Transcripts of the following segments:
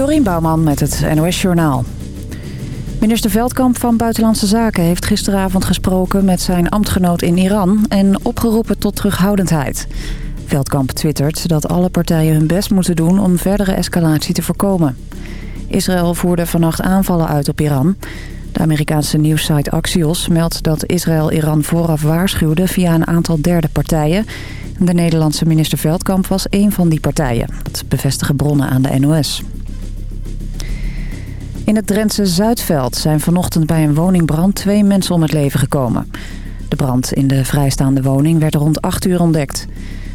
Dorien Bouwman met het NOS Journaal. Minister Veldkamp van Buitenlandse Zaken heeft gisteravond gesproken met zijn ambtgenoot in Iran... en opgeroepen tot terughoudendheid. Veldkamp twittert dat alle partijen hun best moeten doen om verdere escalatie te voorkomen. Israël voerde vannacht aanvallen uit op Iran. De Amerikaanse nieuwssite Axios meldt dat Israël Iran vooraf waarschuwde via een aantal derde partijen... De Nederlandse minister Veldkamp was één van die partijen. Dat bevestigen bronnen aan de NOS. In het Drentse Zuidveld zijn vanochtend bij een woningbrand twee mensen om het leven gekomen. De brand in de vrijstaande woning werd rond 8 uur ontdekt.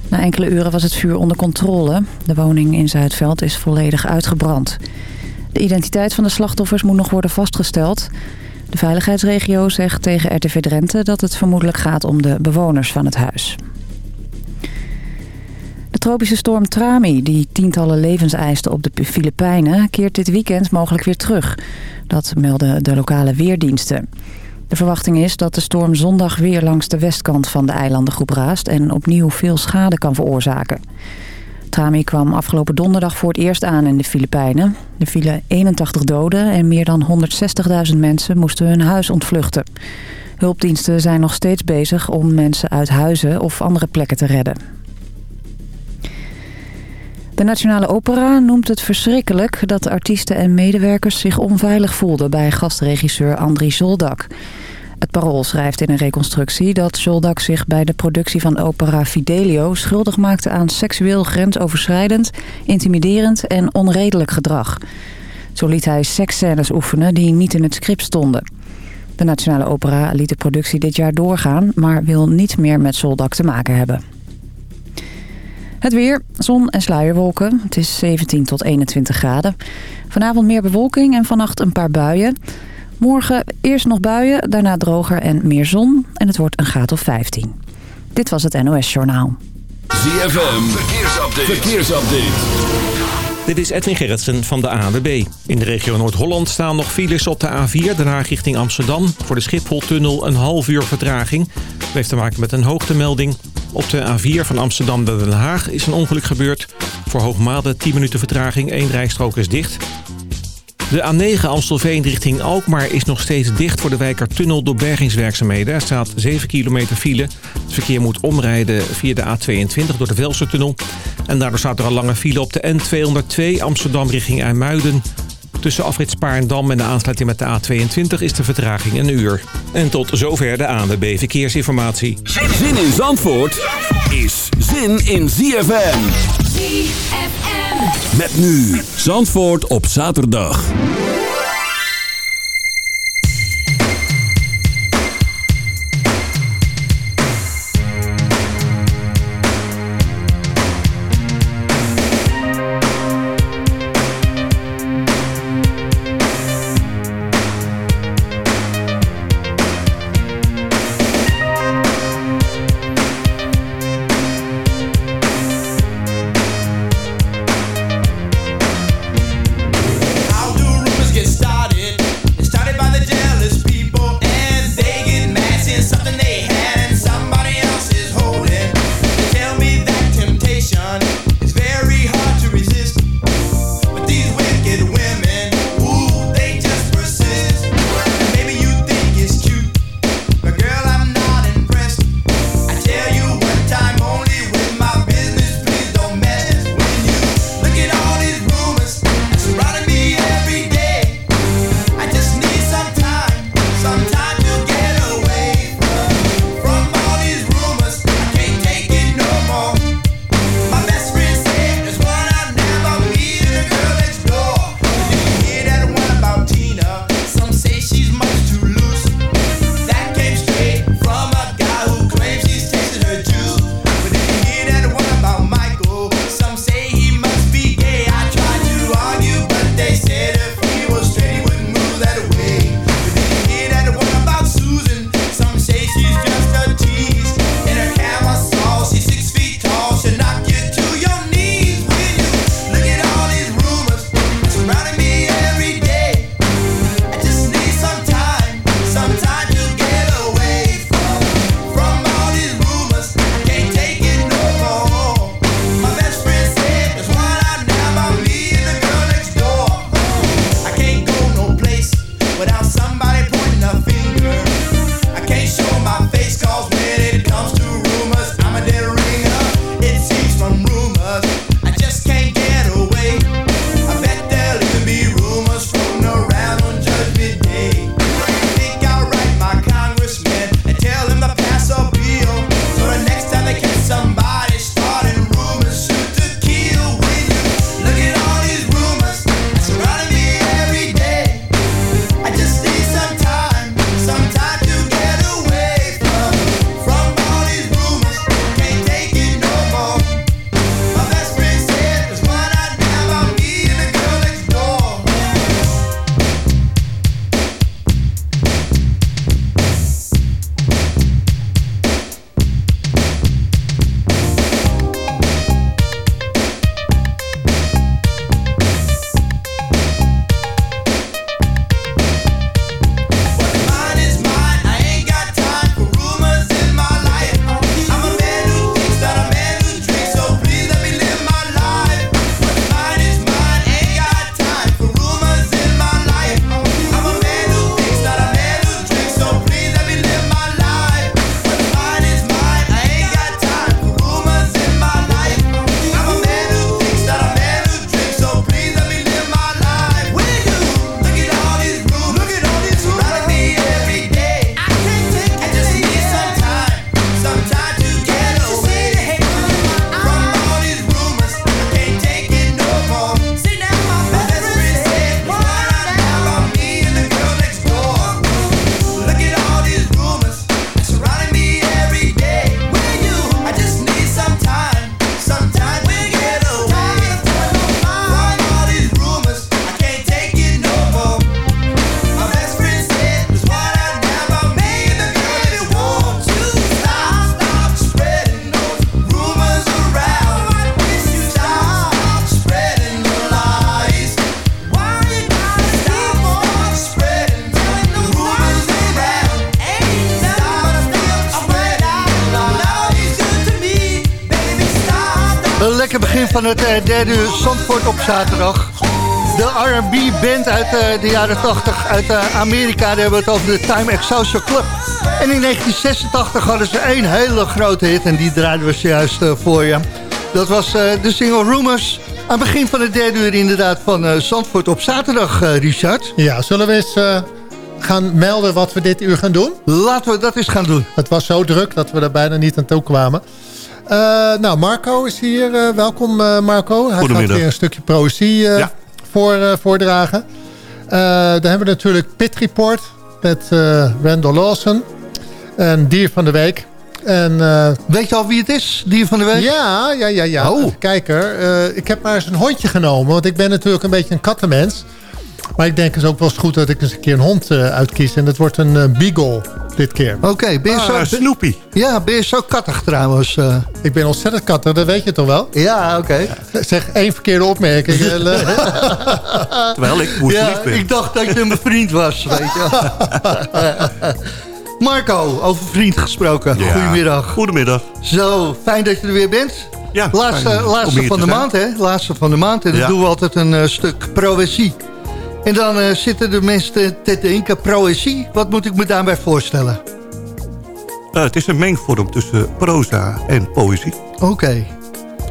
Na enkele uren was het vuur onder controle. De woning in Zuidveld is volledig uitgebrand. De identiteit van de slachtoffers moet nog worden vastgesteld. De veiligheidsregio zegt tegen RTV Drenthe dat het vermoedelijk gaat om de bewoners van het huis tropische storm Trami, die tientallen levens eiste op de Filipijnen... keert dit weekend mogelijk weer terug. Dat melden de lokale weerdiensten. De verwachting is dat de storm zondag weer langs de westkant van de eilandengroep raast... en opnieuw veel schade kan veroorzaken. Trami kwam afgelopen donderdag voor het eerst aan in de Filipijnen. Er vielen 81 doden en meer dan 160.000 mensen moesten hun huis ontvluchten. Hulpdiensten zijn nog steeds bezig om mensen uit huizen of andere plekken te redden. De Nationale Opera noemt het verschrikkelijk dat artiesten en medewerkers zich onveilig voelden bij gastregisseur Andri Zoldak. Het Parool schrijft in een reconstructie dat Zoldak zich bij de productie van opera Fidelio schuldig maakte aan seksueel grensoverschrijdend, intimiderend en onredelijk gedrag. Zo liet hij seksscènes oefenen die niet in het script stonden. De Nationale Opera liet de productie dit jaar doorgaan, maar wil niet meer met Zoldak te maken hebben. Het weer, zon en sluierwolken. Het is 17 tot 21 graden. Vanavond meer bewolking en vannacht een paar buien. Morgen eerst nog buien, daarna droger en meer zon. En het wordt een graad of 15. Dit was het NOS Journaal. ZFM, verkeersupdate. verkeersupdate. Dit is Edwin Gerritsen van de ANWB. In de regio Noord-Holland staan nog files op de A4, daarna richting Amsterdam. Voor de Schipholtunnel een half uur vertraging. Dat heeft te maken met een hoogtemelding. Op de A4 van Amsterdam naar Den Haag is een ongeluk gebeurd. Voor Hoogmade 10 minuten vertraging, één rijstrook is dicht. De A9 Amstelveen richting Alkmaar is nog steeds dicht voor de Wijkertunnel door bergingswerkzaamheden. Er staat 7 kilometer file. Het verkeer moet omrijden via de A22 door de Velsertunnel. En daardoor staat er al lange file op de N202 Amsterdam richting IJmuiden. Tussen afrit Spaarndam en de aansluiting met de A22 is de vertraging een uur. En tot zover de ANWB Verkeersinformatie. Zin in Zandvoort is zin in ZFM. ZFM. Met nu Zandvoort op zaterdag. Van het uh, derde uur Zandvoort op zaterdag. De R&B-band uit uh, de jaren 80 uit uh, Amerika. Daar hebben we het over de Time Excelsior Club. En in 1986 hadden ze één hele grote hit. En die draaiden we zojuist voor je. Dat was de single Rumors. Aan het begin van het derde uur inderdaad van Zandvoort op zaterdag, Richard. Ja, zullen we eens gaan melden wat we dit uur gaan doen? Laten we dat eens gaan doen. Het was zo druk dat we er bijna niet aan toe kwamen. Uh, nou, Marco is hier. Uh, welkom uh, Marco. Hij gaat weer een stukje proëzie ja. voor, voordragen. dan hebben we natuurlijk Pit Report met Randall Lawson. En Dier van de Week. En, Weet je al wie het is, Dier van de Week? Ja, ja, ja. ja. Oh. Kijk er. ik heb maar eens een hondje genomen. Want ik ben natuurlijk een beetje een kattenmens. Maar ik denk het is ook wel eens goed dat ik eens een keer een hond uitkies. En dat wordt een beagle dit keer. Oké, okay, ben je ah, zo... Snoopy. Ja, ben je zo kattig trouwens? Uh... Ik ben ontzettend kattig, dat weet je toch wel? Ja, oké. Okay. Zeg één verkeerde opmerking. Terwijl ik moest ja, ben. ik dacht dat je mijn vriend was, weet je Marco, over vriend gesproken. Ja. Goedemiddag. Goedemiddag. Zo, fijn dat je er weer bent. Ja, laatste laatste van de maand, hè? Laatste van de maand. En dan doen we altijd een uh, stuk proëzie. En dan uh, zitten de mensen te denken, proëzie, wat moet ik me daarbij voorstellen? Uh, het is een mengvorm tussen proza en poëzie. Oké.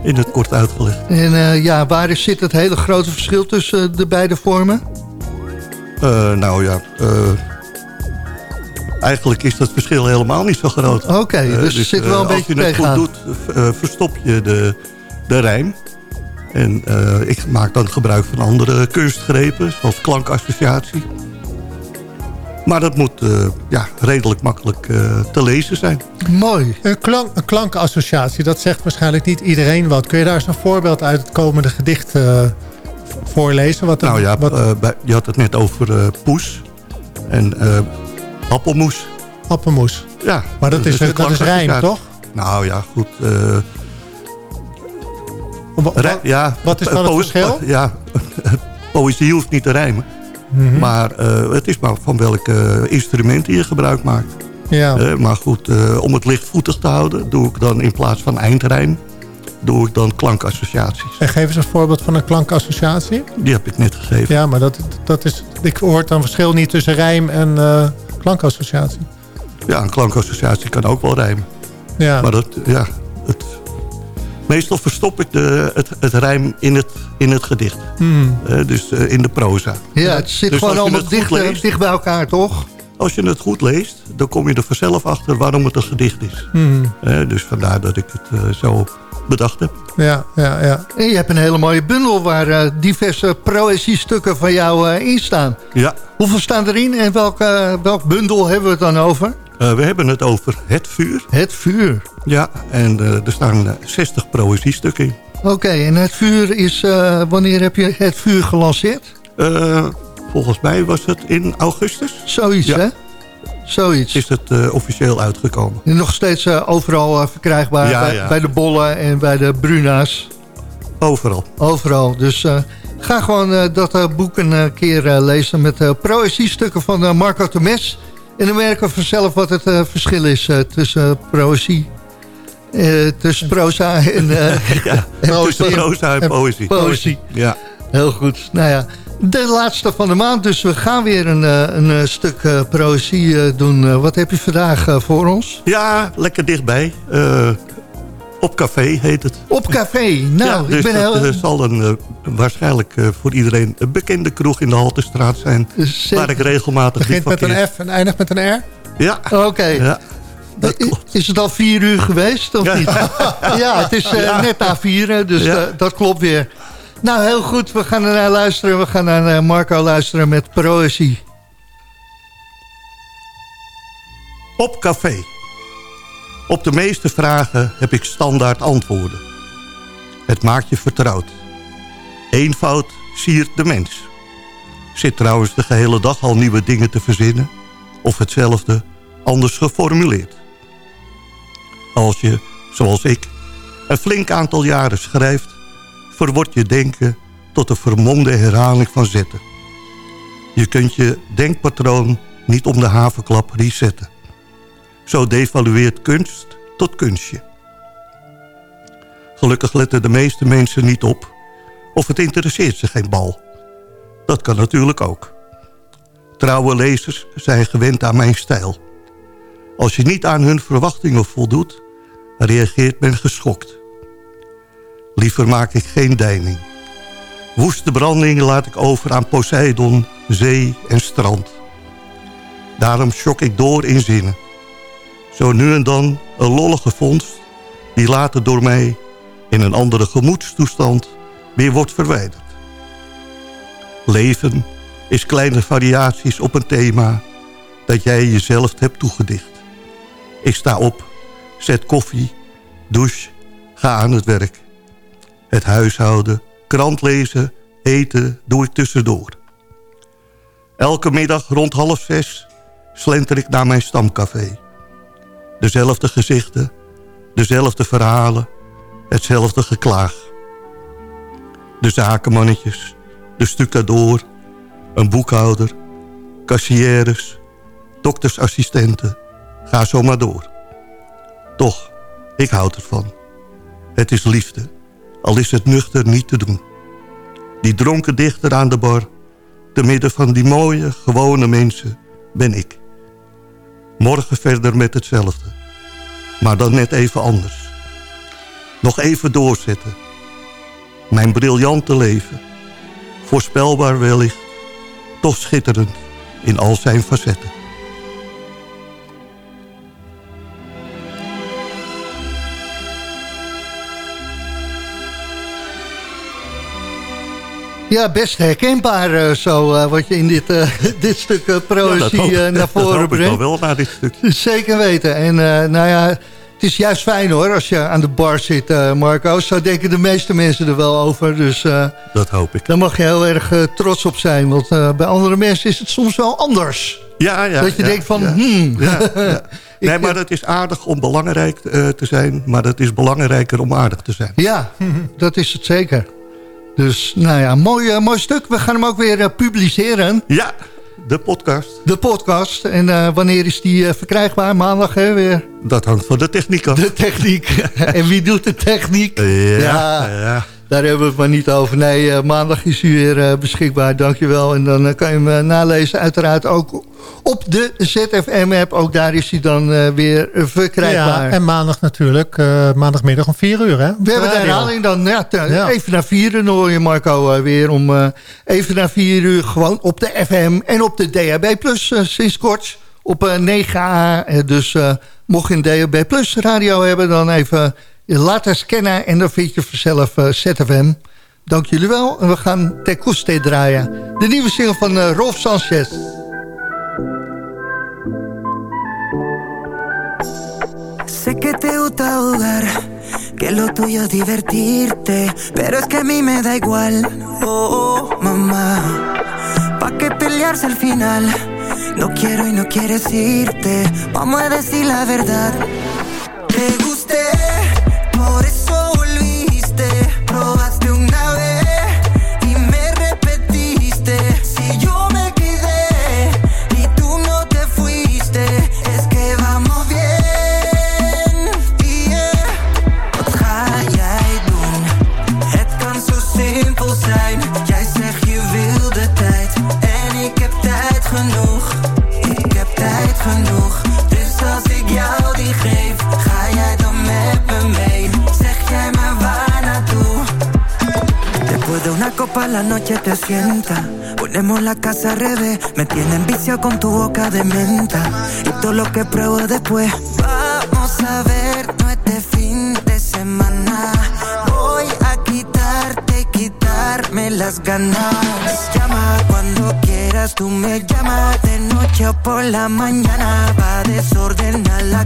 In het kort uitgelegd. En uh, ja, waar zit het hele grote verschil tussen de beide vormen? nou ja, eigenlijk is dat verschil helemaal niet zo groot. Oké, dus, dus, zit wel een beetje tegenaan. Als je het goed doet, verstop je de, de rijm. En uh, ik maak dan gebruik van andere kunstgrepen, zoals klankassociatie. Maar dat moet uh, ja, redelijk makkelijk uh, te lezen zijn. Mooi. Een, klank, een klankassociatie, dat zegt waarschijnlijk niet iedereen wat. Kun je daar eens een voorbeeld uit het komende gedicht voorlezen? Wat nou ja, wat... Bij, je had het net over poes en appelmoes. Appelmoes. Ja. Maar dat, is, dat is rijm, toch? Nou ja, goed ja, wat is dan het verschil? Ja, poëzie hoeft niet te rijmen. Mhm. Maar uh, het is maar van welke instrumenten je gebruik maakt. Ja. Uh, maar goed, om het lichtvoetig te houden... doe ik dan in plaats van eindrijm... doe ik dan klankassociaties. En geef eens een voorbeeld van een klankassociatie. Die heb ik net gegeven. Ja, maar dat, dat is, ik hoor dan verschil niet tussen rijm en klankassociatie. Ja, een klankassociatie kan ook wel rijmen. Ja. Maar dat, ja, het, Meestal verstop ik de, het, het rijm in het, in het gedicht. Hmm. Uh, dus uh, in de proza. Ja, het zit dus gewoon allemaal dicht, eh, leest, dicht bij elkaar, toch? Als je het goed leest, dan kom je er vanzelf achter waarom het een gedicht is. Hmm. Uh, dus vandaar dat ik het zo bedacht heb. Ja, ja, ja. En je hebt een hele mooie bundel waar diverse stukken van jou in staan. Ja. Hoeveel staan erin en welk, welk bundel hebben we het dan over? Uh, we hebben het over Het Vuur. Het Vuur. Ja, en uh, er staan 60 poëziestukken in. Oké, en Het Vuur is... Uh, wanneer heb je Het Vuur gelanceerd? volgens mij was het in augustus. Zoiets, ja. hè? Zoiets. Is het officieel uitgekomen. En nog steeds overal verkrijgbaar ja, bij, ja. bij, de bollen en bij de bruna's. Overal. Overal, dus... Ga gewoon dat boek een keer lezen met uh, proëziestukken van Marco Temes. En dan merken we vanzelf wat het verschil is tussen proëzie. Uh, tussen proza en, ja, en tussen proza en poëzie. Poëzie. Ja. Heel goed. Nou ja, de laatste van de maand. Dus we gaan weer een, een stuk proëzie doen. wat heb je vandaag voor ons? Ja, lekker dichtbij. Op café heet het. Op café? Nou, ja, dus ik ben dat heel... zal een, uh, waarschijnlijk uh, voor iedereen een bekende kroeg in de Haltestraat zijn. Zeker. Waar ik regelmatig Begint met een F en eindigt met een R? Ja. Oké. Okay. Ja. Is het al vier uur geweest of ja. niet? ja, het is uh, ja. net na vieren, dus ja. dat klopt weer. Nou, heel goed. We gaan naar luisteren. We gaan naar Marco luisteren met Proëzie. Op café. Op de meeste vragen heb ik standaard antwoorden. Het maakt je vertrouwd. Eenvoud siert de mens. Zit trouwens de gehele dag al nieuwe dingen te verzinnen... of hetzelfde anders geformuleerd. Als je, zoals ik, een flink aantal jaren schrijft... verwordt je denken tot een vermomde herhaling van zetten. Je kunt je denkpatroon niet om de havenklap resetten. Zo devalueert kunst tot kunstje. Gelukkig letten de meeste mensen niet op. Of het interesseert ze geen bal. Dat kan natuurlijk ook. Trouwe lezers zijn gewend aan mijn stijl. Als je niet aan hun verwachtingen voldoet, reageert men geschokt. Liever maak ik geen deining. Woeste branding laat ik over aan Poseidon, zee en strand. Daarom shock ik door in zinnen. Zo nu en dan een lollige vondst... die later door mij in een andere gemoedstoestand weer wordt verwijderd. Leven is kleine variaties op een thema... dat jij jezelf hebt toegedicht. Ik sta op, zet koffie, douche, ga aan het werk. Het huishouden, krant lezen, eten doe ik tussendoor. Elke middag rond half zes slenter ik naar mijn stamcafé. Dezelfde gezichten, dezelfde verhalen, hetzelfde geklaag. De zakenmannetjes, de stucadoor, een boekhouder, kassières, doktersassistenten, ga zo maar door. Toch, ik houd ervan. Het is liefde, al is het nuchter niet te doen. Die dronken dichter aan de bar, te midden van die mooie, gewone mensen, ben ik. Morgen verder met hetzelfde. Maar dan net even anders. Nog even doorzetten. Mijn briljante leven. Voorspelbaar wellicht. Toch schitterend in al zijn facetten. Ja, best herkenbaar uh, zo, uh, wat je in dit, uh, dit stuk proëzie ja, naar voren brengt. Dat wel naar dit stuk. Zeker weten. En nou ja, het is juist fijn hoor, als je aan de bar zit, Marco. Zo denken de meeste mensen er wel over. Dus dat hoop ik. Daar mag je heel erg trots op zijn. Want bij andere mensen is het soms wel anders. Ja, ja. Dat je denkt van, ja. hmm. Ja, nee, maar het is aardig om belangrijk te zijn. Maar het is belangrijker om aardig te zijn. Ja, dat is het zeker. Dus nou ja, mooi, uh, mooi stuk. We gaan hem ook weer uh, publiceren. Ja, de podcast. De podcast. En uh, wanneer is die verkrijgbaar? Maandag hè, weer? Dat hangt van de techniek af. De techniek. en wie doet de techniek? Ja, ja. ja. Daar hebben we het maar niet over. Nee, maandag is hij weer beschikbaar. Dankjewel. En dan kan je hem nalezen. Uiteraard ook op de ZFM-app. Ook daar is hij dan weer verkrijgbaar. Ja, en maandag natuurlijk. Uh, maandagmiddag om 4 uur, hè? We hebben de herhaling dan ja, ja. even na 4 uur. Hoor je Marco uh, weer om even na 4 uur gewoon op de FM en op de DHB Plus sinds kort op 9A. Dus mocht je een DHB Plus radio hebben, dan even laten scannen en dan vind je vanzelf ZFM. Dank jullie wel. En we gaan Te draaien. De nieuwe single van Rolf Sanchez. Sé que te gusta jugar, que lo tuyo es divertirte, pero es que a mí me da igual. Oh, oh, mamá, ¿pa' qué pelearse al final? No quiero y no quieres irte, vamos a decir la verdad. Te gusté, amore una copa la noche te sienta. Ponemos la casa al revés Me tienen vicio con tu boca de menta. Y todo lo que pruebo después. Vamos a ver, no este fin de semana. Voy a quitarte, quitarme las ganas. Llama cuando quieras, tú me llamas De noche o por la mañana. Va a desordenar la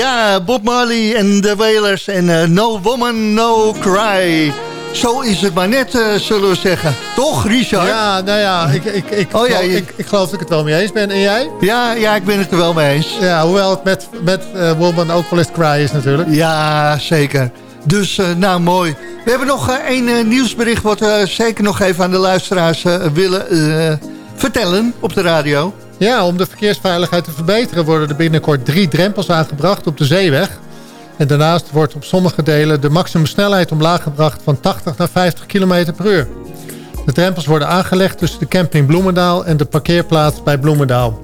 Ja, Bob Marley en de Wailers en No Woman, No Cry. Zo is het maar net, uh, zullen we zeggen. Toch, Richard? Ja, nou ja, ik, ik, ik, oh, geloof, ja, ik, ik, geloof dat ik het wel mee eens ben. En jij? Ja, ja ik ben het er wel mee eens. Ja, hoewel het met, met uh, Woman ook wel eens cry is natuurlijk. Ja, zeker. Dus, nou, mooi. We hebben nog één nieuwsbericht... wat we zeker nog even aan de luisteraars willen vertellen op de radio. Ja, om de verkeersveiligheid te verbeteren... worden er binnenkort drie drempels aangebracht op de zeeweg... En daarnaast wordt op sommige delen de maximumsnelheid omlaag gebracht van 80 naar 50 km per uur. De drempels worden aangelegd tussen de camping Bloemendaal en de parkeerplaats bij Bloemendaal.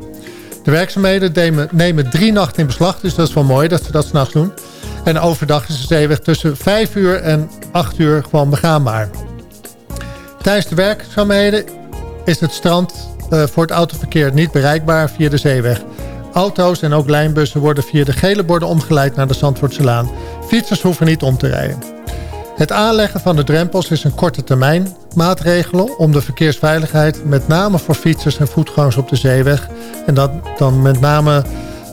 De werkzaamheden nemen, drie nachten in beslag, dus dat is wel mooi dat ze dat s'nachts doen. En overdag is de zeeweg tussen 5 uur en 8 uur gewoon begaanbaar. Tijdens de werkzaamheden is het strand voor het autoverkeer niet bereikbaar via de zeeweg. Auto's en ook lijnbussen worden via de gele borden omgeleid naar de Zandvoortselaan. Fietsers hoeven niet om te rijden. Het aanleggen van de drempels is een korte termijn maatregel om de verkeersveiligheid met name voor fietsers en voetgangers op de zeeweg en dat dan met name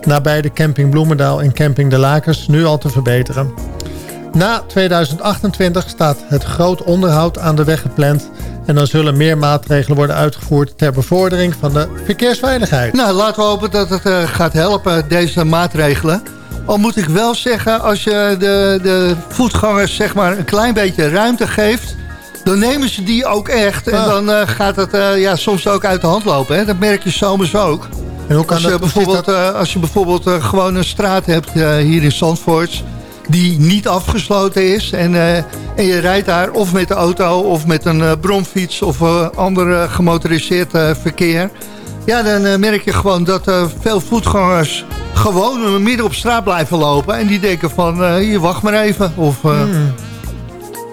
nabij de camping Bloemendaal en camping De Lakers nu al te verbeteren. Na 2028 staat het groot onderhoud aan de weg gepland en dan zullen meer maatregelen worden uitgevoerd ter bevordering van de verkeersveiligheid. Nou, laten we hopen dat het uh, gaat helpen, deze maatregelen. Al moet ik wel zeggen, als je de, de voetgangers zeg maar een klein beetje ruimte geeft... dan nemen ze die ook echt. En ah. dan uh, gaat het uh, ja, soms ook uit de hand lopen. Hè? Dat merk je zomers ook. En hoe kan als, je bijvoorbeeld, als je bijvoorbeeld gewoon een straat hebt hier in Zandvoort die niet afgesloten is. En, uh, en je rijdt daar of met de auto of met een uh, bromfiets of uh, ander gemotoriseerd verkeer. Ja, dan merk je gewoon dat veel voetgangers gewoon midden op straat blijven lopen. En die denken van, je wacht maar even. Of hmm.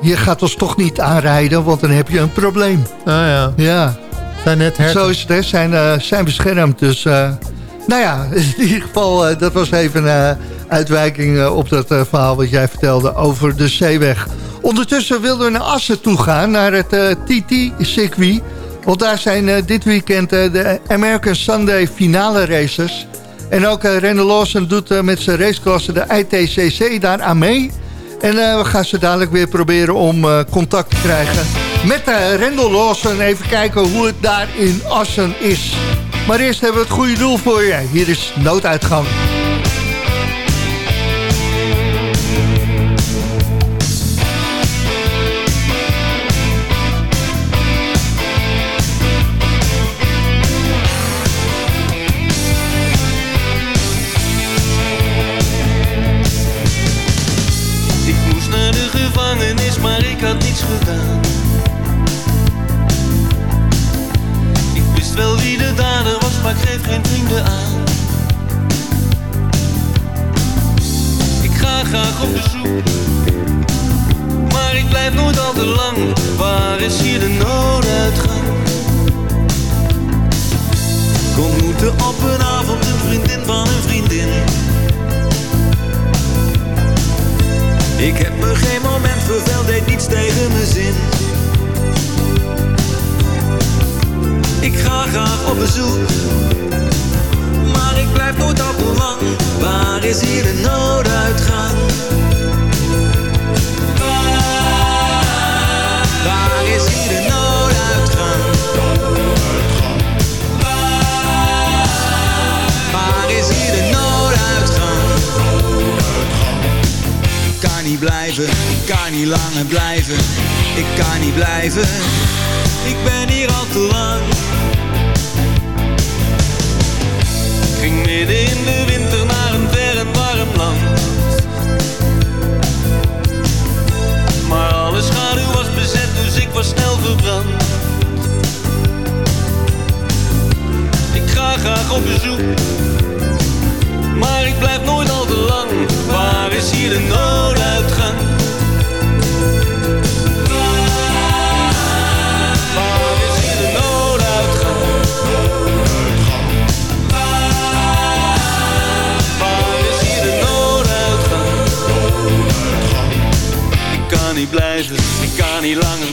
je gaat ons toch niet aanrijden, want dan heb je een probleem. Ah ja. Ja. Zijn net Zo is het, hè. Zijn, zijn beschermd. Dus nou ja, in ieder geval, dat was even uitwijking eh, op dat eh, verhaal wat jij vertelde over de zeeweg. Ondertussen wilden we naar Assen toe gaan, naar het eh, TT-circuit. Want daar zijn dit weekend de American Sunday finale races. En ook Randall Lawson doet met zijn raceklasse de ITCC daar aan mee. En we gaan ze dadelijk weer proberen om contact te krijgen met uh, Randall Lawson. Even kijken hoe het daar in Assen is. Maar eerst hebben we het goede doel voor je. Hier is nooduitgang. Ik wist wel wie de dader was, maar geef geen vrienden aan. Ik ga graag op bezoek, maar ik blijf nooit al te lang. Waar is hier de nooduitgang? Kom moeten op een avond een vriendin van een vriendin. Ik heb me geen moment verveld, deed niets tegen mijn zin. Ik ga graag op bezoek, maar ik blijf nooit al lang. Waar is hier de nooduitgang? blijven, ik kan niet langer blijven, ik kan niet blijven, ik ben hier al te lang. Ging midden in de winter naar een ver en warm land. Maar alle schaduw was bezet, dus ik was snel verbrand. Ik ga graag op bezoek maar ik blijf nooit al te lang Waar is hier de nooduitgang? Waar is hier de nooduitgang? Waar is hier de nooduitgang? Ik kan niet blijven, ik kan niet langer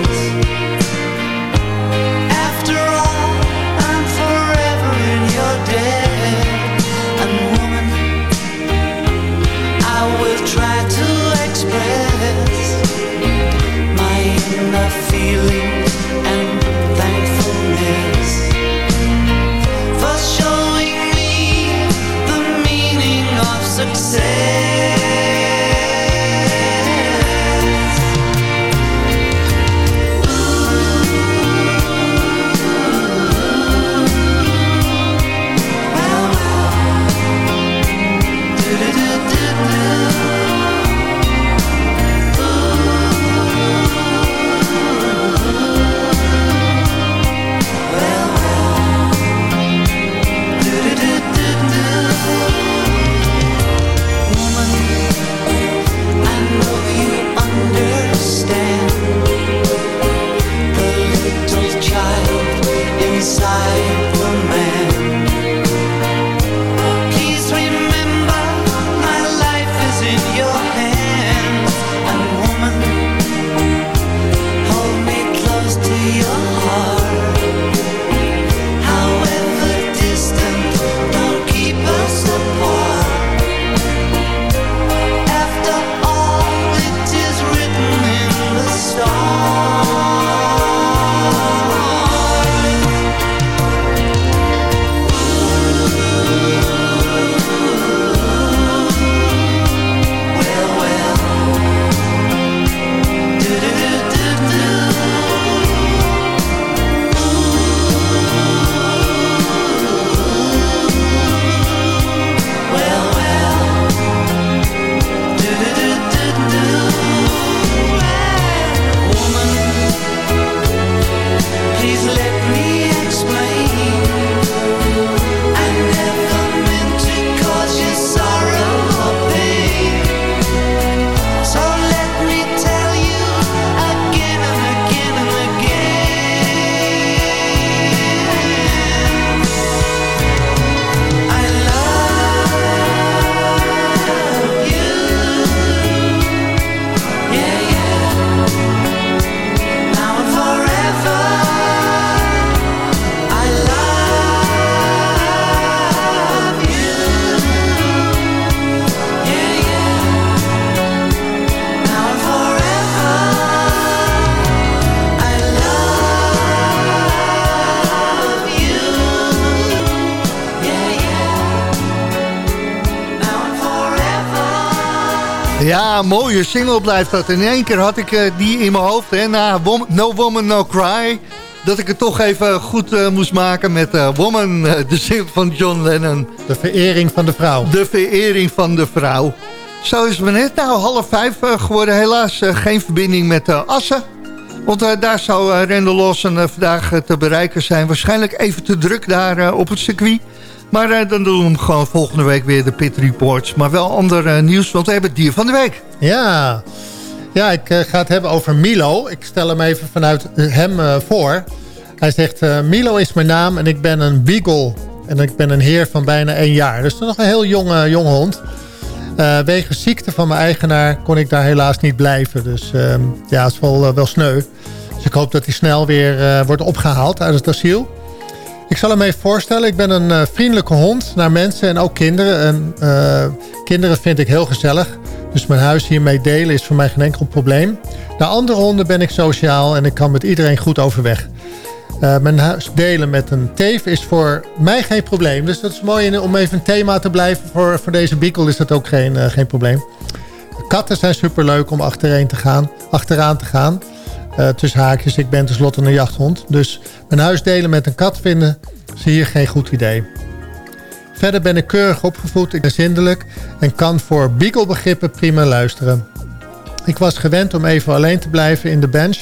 Ja, mooie single blijft dat. In één keer had ik uh, die in mijn hoofd. Hè, na No Woman No Cry. dat ik het toch even goed moest maken met Woman, de zin van John Lennon. De verering van de vrouw. De verering van de vrouw. Zo is het net nou half vijf geworden. Helaas geen verbinding met Assen. Want daar zou uh, Randall Lawson vandaag te bereiken zijn. Waarschijnlijk even te druk daar op het circuit. Maar uh, dan doen we hem gewoon volgende week weer de Pit Reports. Maar wel ander uh, nieuws, want we hebben het dier van de week. Ja, ja ik uh, ga het hebben over Milo. Ik stel hem even vanuit hem voor. Hij zegt, Milo is mijn naam en ik ben een beagle. En ik ben een heer van bijna één jaar. Dus nog een heel jonge, jonge hond. wegens ziekte van mijn eigenaar kon ik daar helaas niet blijven. Dus ehm, ja, het is wel, wel sneu. Dus ik hoop dat hij snel weer wordt opgehaald uit het asiel. Ik zal hem even voorstellen. Ik ben een uh, vriendelijke hond naar mensen en ook kinderen. En, uh, kinderen vind ik heel gezellig. Dus mijn huis hiermee delen is voor mij geen enkel probleem. Naar andere honden ben ik sociaal en ik kan met iedereen goed overweg. Uh, mijn huis delen met een teef is voor mij geen probleem. Dus dat is mooi om even een thema te blijven. Voor, voor deze beagle is dat ook geen, geen probleem. Katten zijn superleuk om achtereen te gaan, achteraan te gaan. Uh, tussen haakjes, ik ben tenslotte een jachthond. Dus mijn huis delen met een kat vinden ze hier geen goed idee. Verder ben ik keurig opgevoed, ik ben zindelijk en kan voor beagle-begrippen prima luisteren. Ik was gewend om even alleen te blijven in de bench,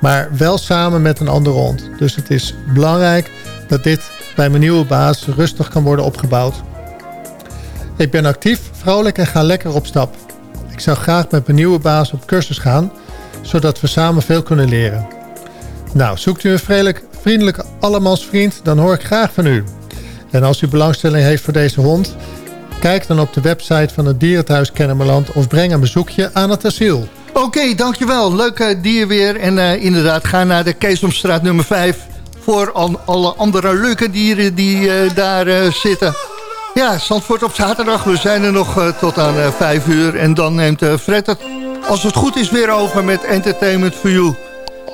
maar wel samen met een andere hond. Dus het is belangrijk dat dit bij mijn nieuwe baas rustig kan worden opgebouwd. Ik ben actief, vrolijk en ga lekker op stap. Ik zou graag met mijn nieuwe baas op cursus gaan, zodat we samen veel kunnen leren. Nou, zoekt u een vriendelijk, vriendelijke allemansvriend, dan hoor ik graag van u. En als u belangstelling heeft voor deze hond... kijk dan op de website van het Dierenthuis Kennemerland... of breng een bezoekje aan het asiel. Oké, dankjewel. Leuk dier weer. En uh, inderdaad, ga naar de Keesomstraat nummer 5... voor al, alle andere leuke dieren die uh, daar zitten. Ja, Zandvoort op zaterdag. We zijn er nog tot aan 5 uur. En dan neemt Fred het als het goed is weer over met Entertainment for You.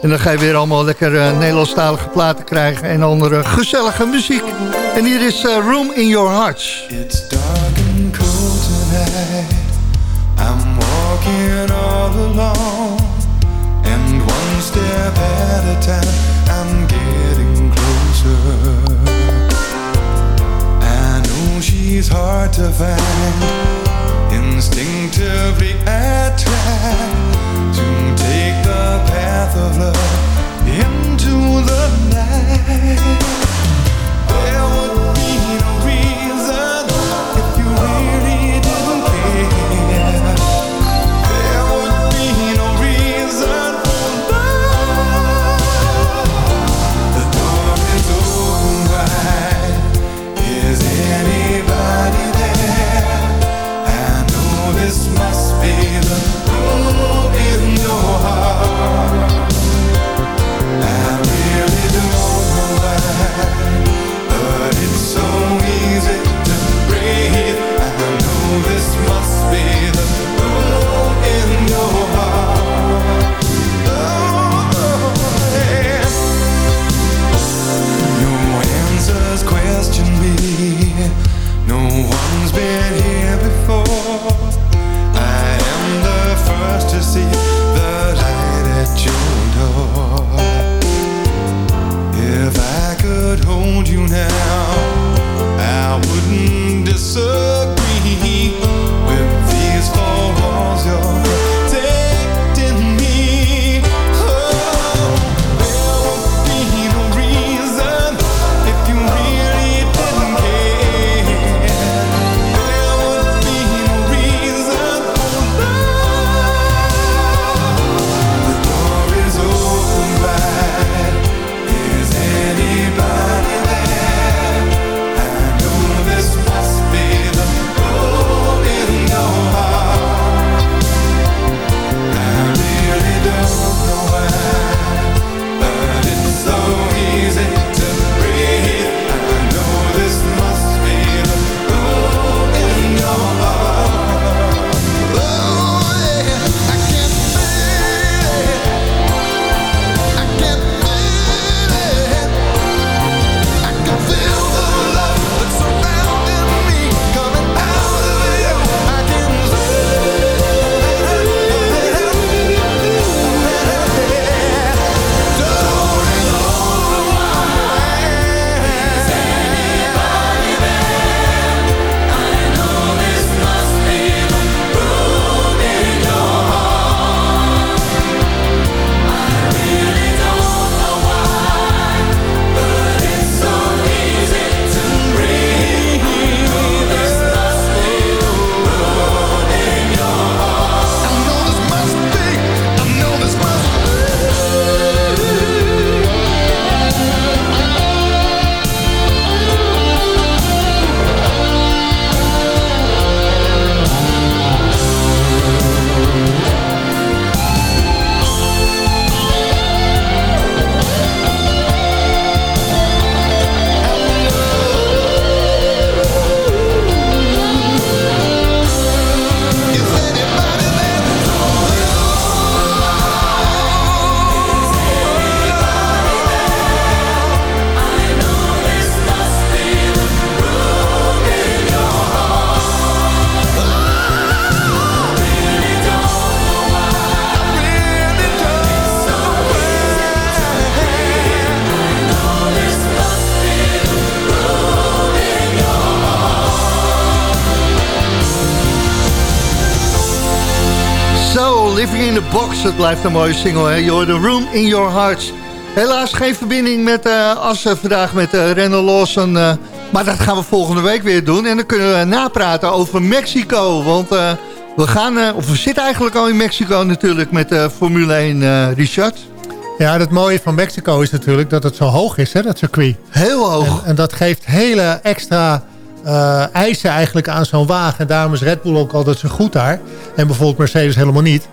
En dan ga je weer allemaal lekker uh, Nederlandstalige platen krijgen en andere gezellige muziek. En hier is uh, Room in Your Hearts. It's dark and cold tonight. I'm walking all alone. And one step at a time, I'm getting closer. I know she's hard to find. Instinctively attract to take the path of love into the night. The Box. Het blijft een mooie single, hè? You're the room in your hearts. Helaas geen verbinding met uh, Assen vandaag met uh, Renault Lawson. Uh, maar dat gaan we volgende week weer doen. En dan kunnen we napraten over Mexico. Want we gaan, of we zitten eigenlijk al in Mexico natuurlijk met Formule 1, Richard. Ja, het mooie van Mexico is natuurlijk dat het zo hoog is, hè, dat circuit. Heel hoog. En, en dat geeft hele extra eisen eigenlijk aan zo'n wagen. En daarom is Red Bull ook altijd zo goed daar. En bijvoorbeeld Mercedes helemaal niet.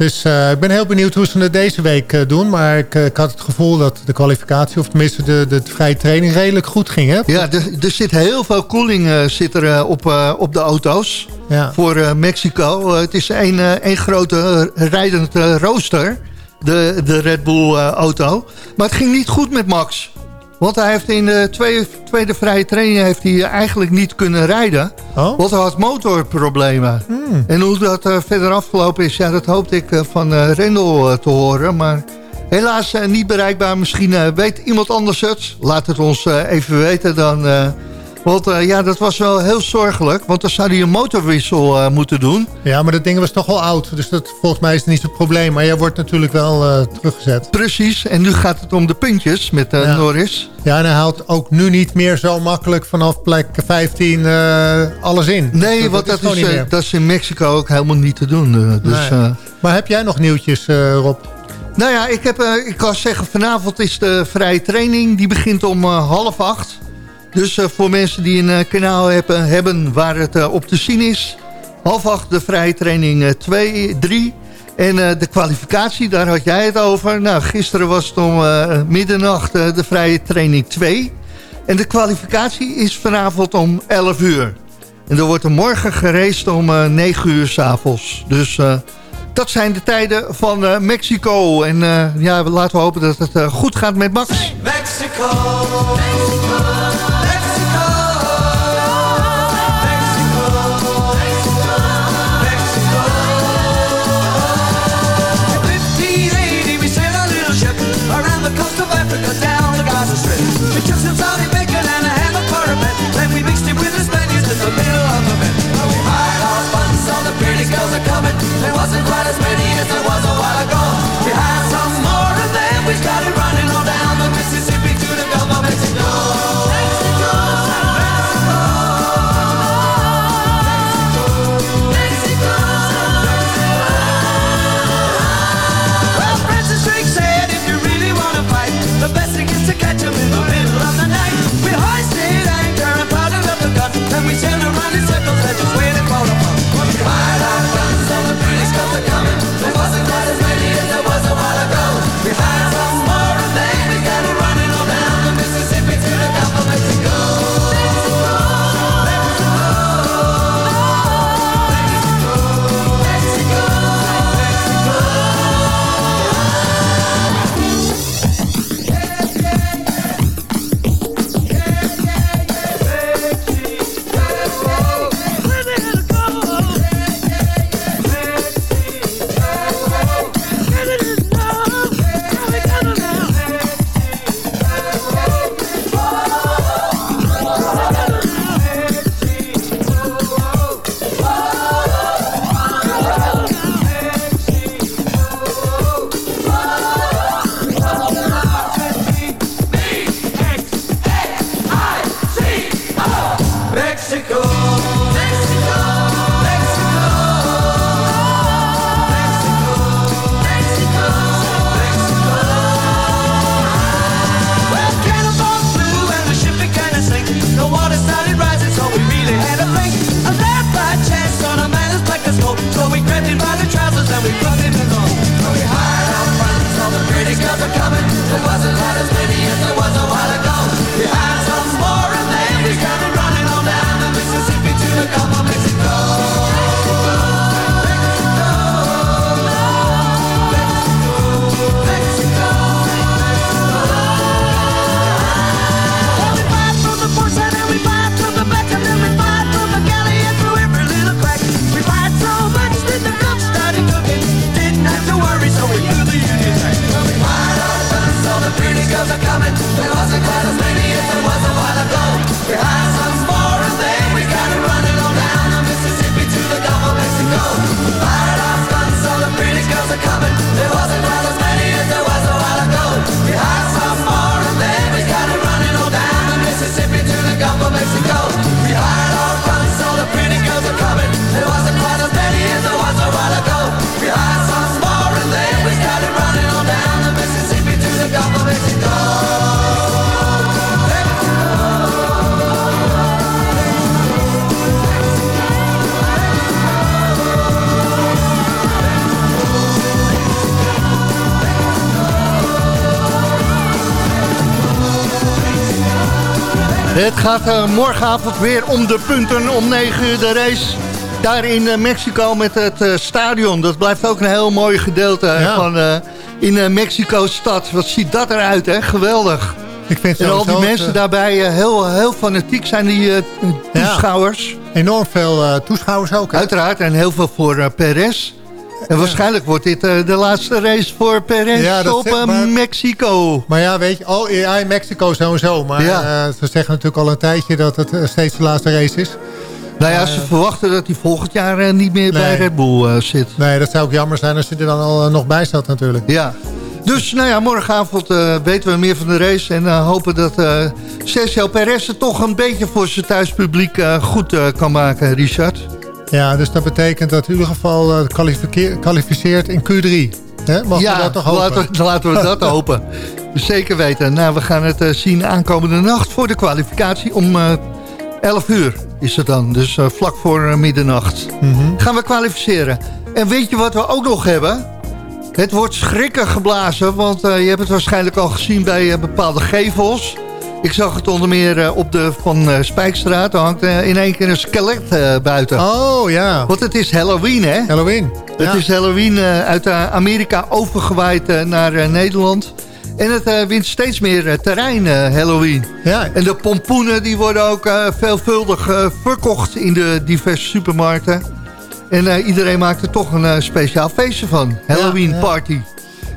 Dus uh, ik ben heel benieuwd hoe ze het deze week uh, doen. Maar ik, uh, ik, had het gevoel dat de kwalificatie, of tenminste de, de vrije training, redelijk goed ging. Hè? Ja, er, er zit heel veel koeling zit er, op, op de auto's ja. voor Mexico. het is een, een grote rijdend rooster, de, de Red Bull auto. Maar het ging niet goed met Max. Want hij heeft in de tweede, tweede vrije training heeft hij eigenlijk niet kunnen rijden. Oh? Want hij had motorproblemen. Hmm. En hoe dat uh, verder afgelopen is, ja, dat hoopte ik uh, van uh, Rendel te horen. Maar helaas niet bereikbaar. Misschien weet iemand anders het. Laat het ons even weten. Dan want uh, ja, dat was wel heel zorgelijk. Want dan zou hij een motorwissel uh, moeten doen. Ja, maar dat ding was toch wel oud. Dus dat, volgens mij is het niet zo'n probleem. Maar jij wordt natuurlijk wel uh, teruggezet. Precies. En nu gaat het om de puntjes met ja. Norris. Ja, en hij haalt ook nu niet meer zo makkelijk vanaf plek 15 alles in. Nee, dat, want dat, dat, is, dat, is, in Mexico ook helemaal niet te doen. dus, nee. Maar heb jij nog nieuwtjes, Rob? Nou ja, ik, heb, ik kan zeggen, vanavond is de vrije training. Die begint om half acht. Dus uh, voor mensen die een uh, kanaal hebben, hebben waar het uh, op te zien is. Half acht de vrije training 2, 3. En de kwalificatie, daar had jij het over. Nou, gisteren was het om middernacht de vrije training 2. En de kwalificatie is vanavond om 11 uur. En er wordt er morgen gereest om 9 uur s'avonds. Dus dat zijn de tijden van Mexico. En ja, laten we hopen dat het goed gaat met Max. Mexico, Mexico. Het gaat morgenavond weer om de punten om 9 uur de race. Daar in Mexico met het stadion. Dat blijft ook een heel mooi gedeelte van, in Mexico-stad. Wat ziet dat eruit, hè? Geweldig. Ik vind en al die mensen daarbij heel, heel fanatiek zijn, die toeschouwers. enorm veel toeschouwers ook. Uiteraard, en heel veel voor Perez. En waarschijnlijk wordt dit uh, de laatste race voor Perez ja, op uh, maar, Mexico. Maar ja, weet je, oh, ja, Mexico sowieso. Maar ja. uh, ze zeggen natuurlijk al een tijdje dat het steeds de laatste race is. Nou ja, ze verwachten dat hij volgend jaar niet meer nee. bij Red Bull zit. Nee, dat zou ook jammer zijn als hij er dan al nog bij staat natuurlijk. Ja. Dus nou ja, morgenavond weten we meer van de race. En hopen dat Sergio Perez het toch een beetje voor zijn thuispubliek goed kan maken, Richard. Ja, dus dat betekent dat in ieder geval uh, kwalificeert in Q3. Hè? Mag ja, we dat toch hopen? Laten, laten we dat hopen. Zeker weten. Nou, we gaan het uh, zien aankomende nacht voor de kwalificatie. Om uh, eh, 11 uur is het dan. Dus vlak voor middernacht. Mm -hmm. Gaan we kwalificeren. En weet je wat we ook nog hebben? Het wordt schrikken geblazen. Want je hebt het waarschijnlijk al gezien bij bepaalde gevels. Ik zag het onder meer uh, op de Van uh, Spijkstraat. Er hangt uh, in één keer een skelet buiten. Oh, ja. Want het is Halloween, hè? Halloween. Het is Halloween uit Amerika overgewaaid naar Nederland. En het wint steeds meer terrein, Halloween. Ja. En de pompoenen die worden ook veelvuldig verkocht in de diverse supermarkten. En iedereen maakt er toch een speciaal feestje van. Halloween party.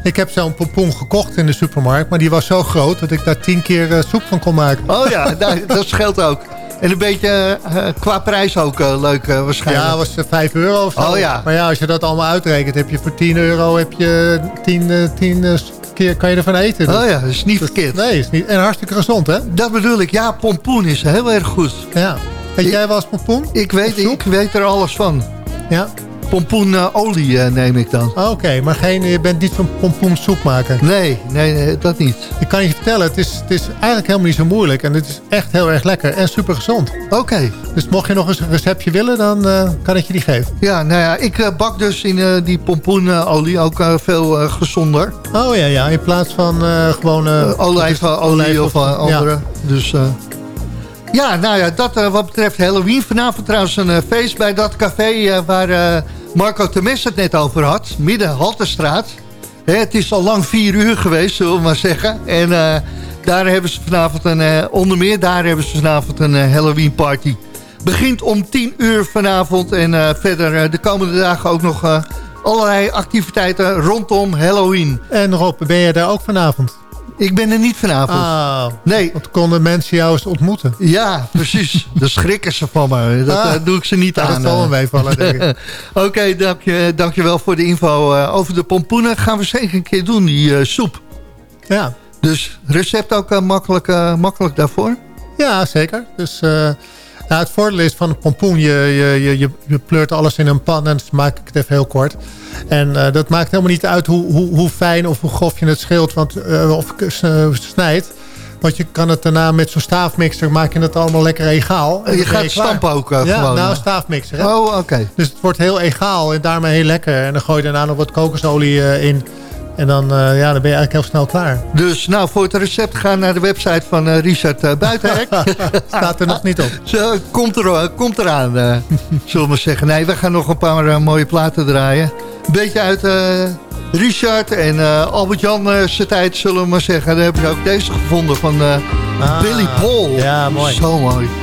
Ik heb zo'n pompoen gekocht in de supermarkt. Maar die was zo groot dat ik daar tien keer uh, soep van kon maken. Oh ja, dat scheelt ook. En een beetje uh, qua prijs ook uh, leuk waarschijnlijk. Ja, was 5 euro of zo. Oh, ja. Maar ja, als je dat allemaal uitrekent, heb je voor 10 euro heb je 10, 10 keer kan je ervan eten. Dus. Oh ja, dat is niet verkeerd. Nee, is niet, en hartstikke gezond, hè? Dat bedoel ik. Ja, pompoen is heel erg goed. Ja. Weet jij wel eens pompoen? Ik weet, ik weet er alles van. Ja? Pompoenolie uh, neem ik dan. Ah, oké, maar geen, je bent niet van pompoensoep maken? Nee, nee, nee, dat niet. Ik kan je vertellen, het is, het is eigenlijk helemaal niet zo moeilijk. En het is echt heel erg lekker en super gezond. Oké. Dus mocht je nog eens een receptje willen, dan uh, kan ik je die geven. Ja, nou ja, ik uh, bak dus in die pompoenolie ook veel gezonder. Oh ja, ja, in plaats van gewoon... olijfolie of, of andere. Ja. Dus... Ja, nou ja, dat wat betreft Halloween. Vanavond trouwens een feest bij dat café waar Marco Temes het net over had. Midden Halterstraat. het is al lang vier uur geweest, zullen we maar zeggen. En uh, daar hebben ze vanavond een, uh, onder meer daar hebben ze vanavond een uh, Halloween party. Begint om tien uur vanavond en verder de komende dagen ook nog allerlei activiteiten rondom Halloween. En Rob, ben je daar ook vanavond? Ik ben er niet vanavond. Ah, nee. Want konden mensen jou eens ontmoeten. Ja, precies. Dan schrikken ze van me. Dat ah, doe ik ze niet aan. Dat zal wel meevallen, denk ik. Oké, okay, dank, je, dank je wel voor de info uh, over de pompoenen. Gaan we zeker een keer doen, die uh, soep. Ja. Dus recept ook uh, makkelijk, makkelijk daarvoor? Ja, zeker. Dus... Nou, het voordeel is van een pompoen, je, je, je, je pleurt alles in een pan en dat maak ik het even heel kort. En uh, dat maakt helemaal niet uit hoe, hoe, hoe fijn of hoe grof je het scheelt want, uh, of snijdt. Want je kan het daarna met zo'n staafmixer maak je het allemaal lekker egaal. En je gaat stampen ook uh, ja, gewoon? nou staafmixer. Hè? Oh, oké. Dus het wordt heel egaal en daarmee heel lekker. En dan gooi je daarna nog wat kokosolie in. En dan, uh, ja, dan ben je eigenlijk heel snel klaar. Dus nou, voor het recept ga naar de website van uh, Richard uh, Buitenhek. Staat er nog niet op. Zo, komt, er, komt eraan, zullen we maar zeggen. Nee, we gaan nog een paar mooie platen draaien. Een beetje uit Richard en Albert-Jan zijn tijd, zullen we maar zeggen. Daar hebben ze ook deze gevonden van ah, Billy Paul. Ja, mooi. Zo mooi.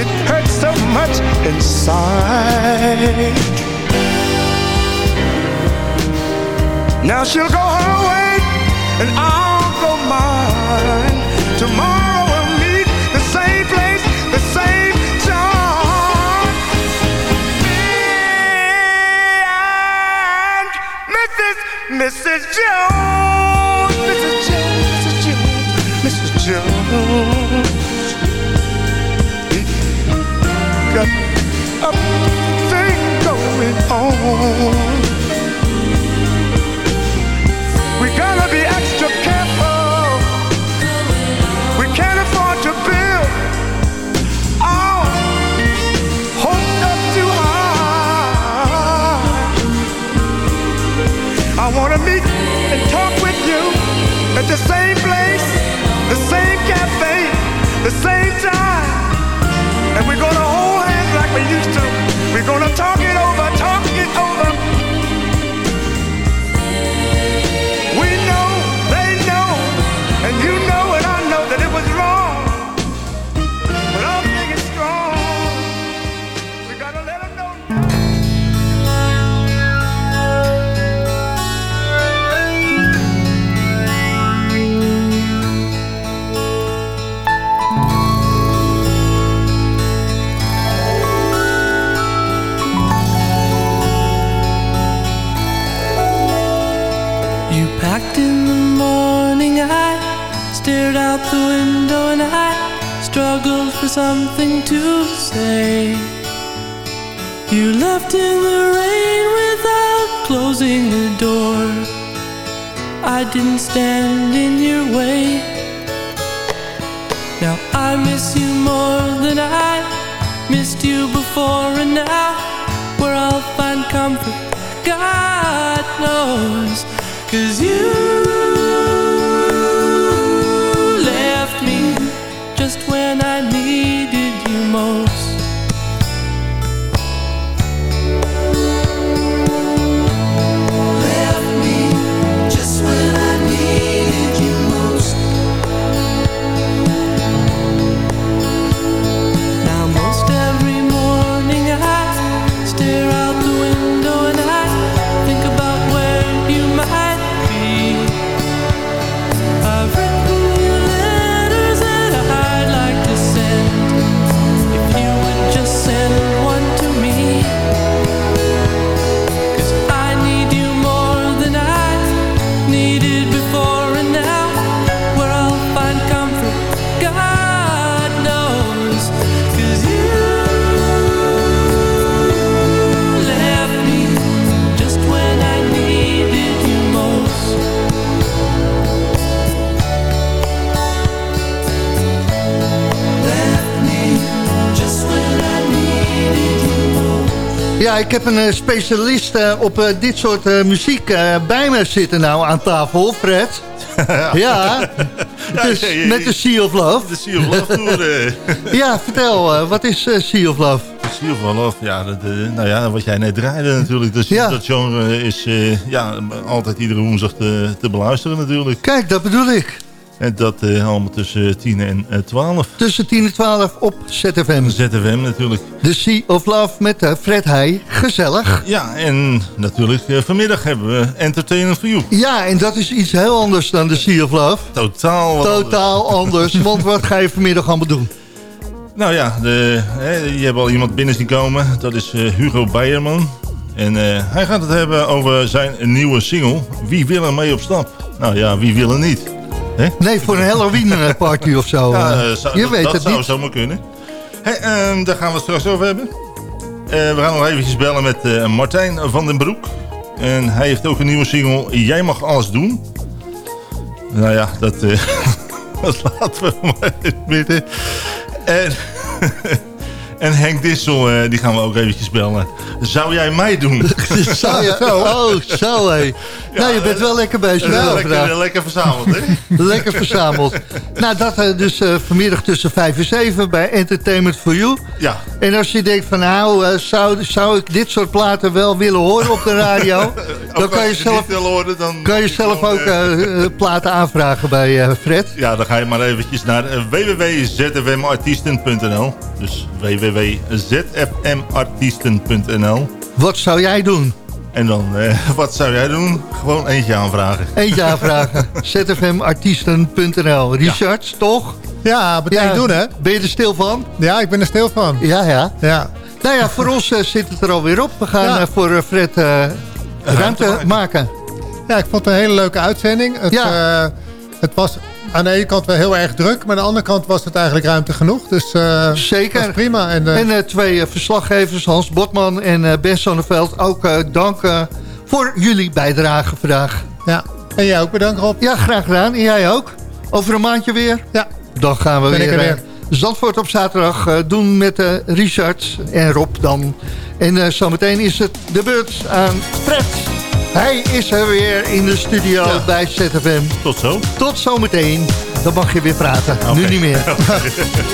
It hurts so much inside. Now she'll go her way, and I'll go mine. Tomorrow we'll meet the same place, the same time. Me and Mrs. Mrs. Jones, a thing going on. We gotta be extra careful. We can't afford to build our hopes up too high. I wanna meet and talk with you at the same place, the same cafe, the same time. And we're gonna like we used to. We're gonna talk it over, talk it over. Stared out the window and I struggled for something to say. You left in the rain without closing the door. I didn't stand in your way. Now I miss you more than I missed you before, and now where I'll find comfort, God knows. Cause you when I needed you most. Ik heb een specialist op dit soort muziek bij me zitten nou aan tafel, Fred. ja, dus met de Sea of Love. De Sea of Love Tour. ja, vertel, wat is Sea of Love? Sea of Love, ja, dat, nou ja, wat jij net draaide natuurlijk. Dus ja. dat genre is ja, altijd iedere woensdag te, te beluisteren natuurlijk. Kijk, dat bedoel ik. En dat uh, allemaal tussen 10 en uh, 12. Tussen 10 en 12 op ZFM. ZFM natuurlijk. The Sea of Love met uh, Fred Heij. Gezellig. Ja, en natuurlijk vanmiddag hebben we Entertainment for You. Ja, en dat is iets heel anders dan The Sea of Love. Totaal Totaal anders. anders want wat ga je vanmiddag allemaal doen? Nou ja, de, hè, je hebt al iemand binnen zien komen. Dat is Hugo Beierman. En hij gaat het hebben over zijn nieuwe single. Wie wil er mee op stap? Nou ja, wie wil er niet? Nee, voor een Halloween eh, party of zo. Ja, eh. Eh, je weet dat het zou niet. zomaar kunnen. Hey, uh, daar gaan we het straks over hebben. we gaan nog eventjes bellen met Martijn van den Broek. En hij heeft ook een nieuwe single, Jij mag alles doen. Nou ja, dat, dat laten we maar in het midden. En... En Henk Dissel, uh, die gaan we ook eventjes bellen. Zou jij mij doen? Zou je? Oh, zo hé. nou, je bent wel lekker bezig. Ja, lekker, lekker verzameld, hè? lekker verzameld. Nou, dat uh, dus uh, vanmiddag tussen 5 en 7 bij Entertainment for You. Ja. En als je denkt van, nou, zou, zou ik dit soort platen wel willen horen op de radio? dan kan je, zelf, horen, dan kan je zelf ook platen aanvragen bij Fred. Ja, dan ga je maar eventjes naar www.zfmartiesten.nl Dus www www.zfmartiesten.nl Wat zou jij doen? En dan, eh, wat zou jij doen? Gewoon eentje aanvragen. Eentje aanvragen. zfmartiesten.nl Richard, toch? Ja, meteen ja, doen hè? Ben je er stil van? Ja, ik ben er stil van. Ja, ja. ja. Nou ja, voor ons uh, zit het er alweer op. We gaan uh, voor uh, Fred ruimte maken. maken. Ja, ik vond het een hele leuke uitzending. Het, ja. Het was aan de ene kant wel heel erg druk. Maar aan de andere kant was het eigenlijk ruimte genoeg. Dus uh, Zeker. prima. En, uh, en uh, twee verslaggevers, Hans Botman en Ben Sonneveld. Ook dank voor jullie bijdrage vandaag. Ja. En jij ook bedankt Rob. Ja, graag gedaan. En jij ook. Over een maandje weer. Ja. Dan gaan we weer, weer. Zandvoort op zaterdag doen met Richard en Rob dan. En zometeen is het de beurt aan Fred. Hij is er weer in de studio bij ZFM. Tot zo. Tot zometeen. Dan mag je weer praten. Nu niet meer.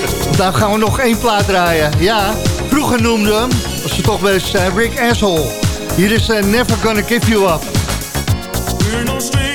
Dan gaan we nog één plaat draaien. Ja, vroeger noemde hem, als ze toch wel eens uh, Rick Asshole. Hier is uh, Never Gonna Give You Up. you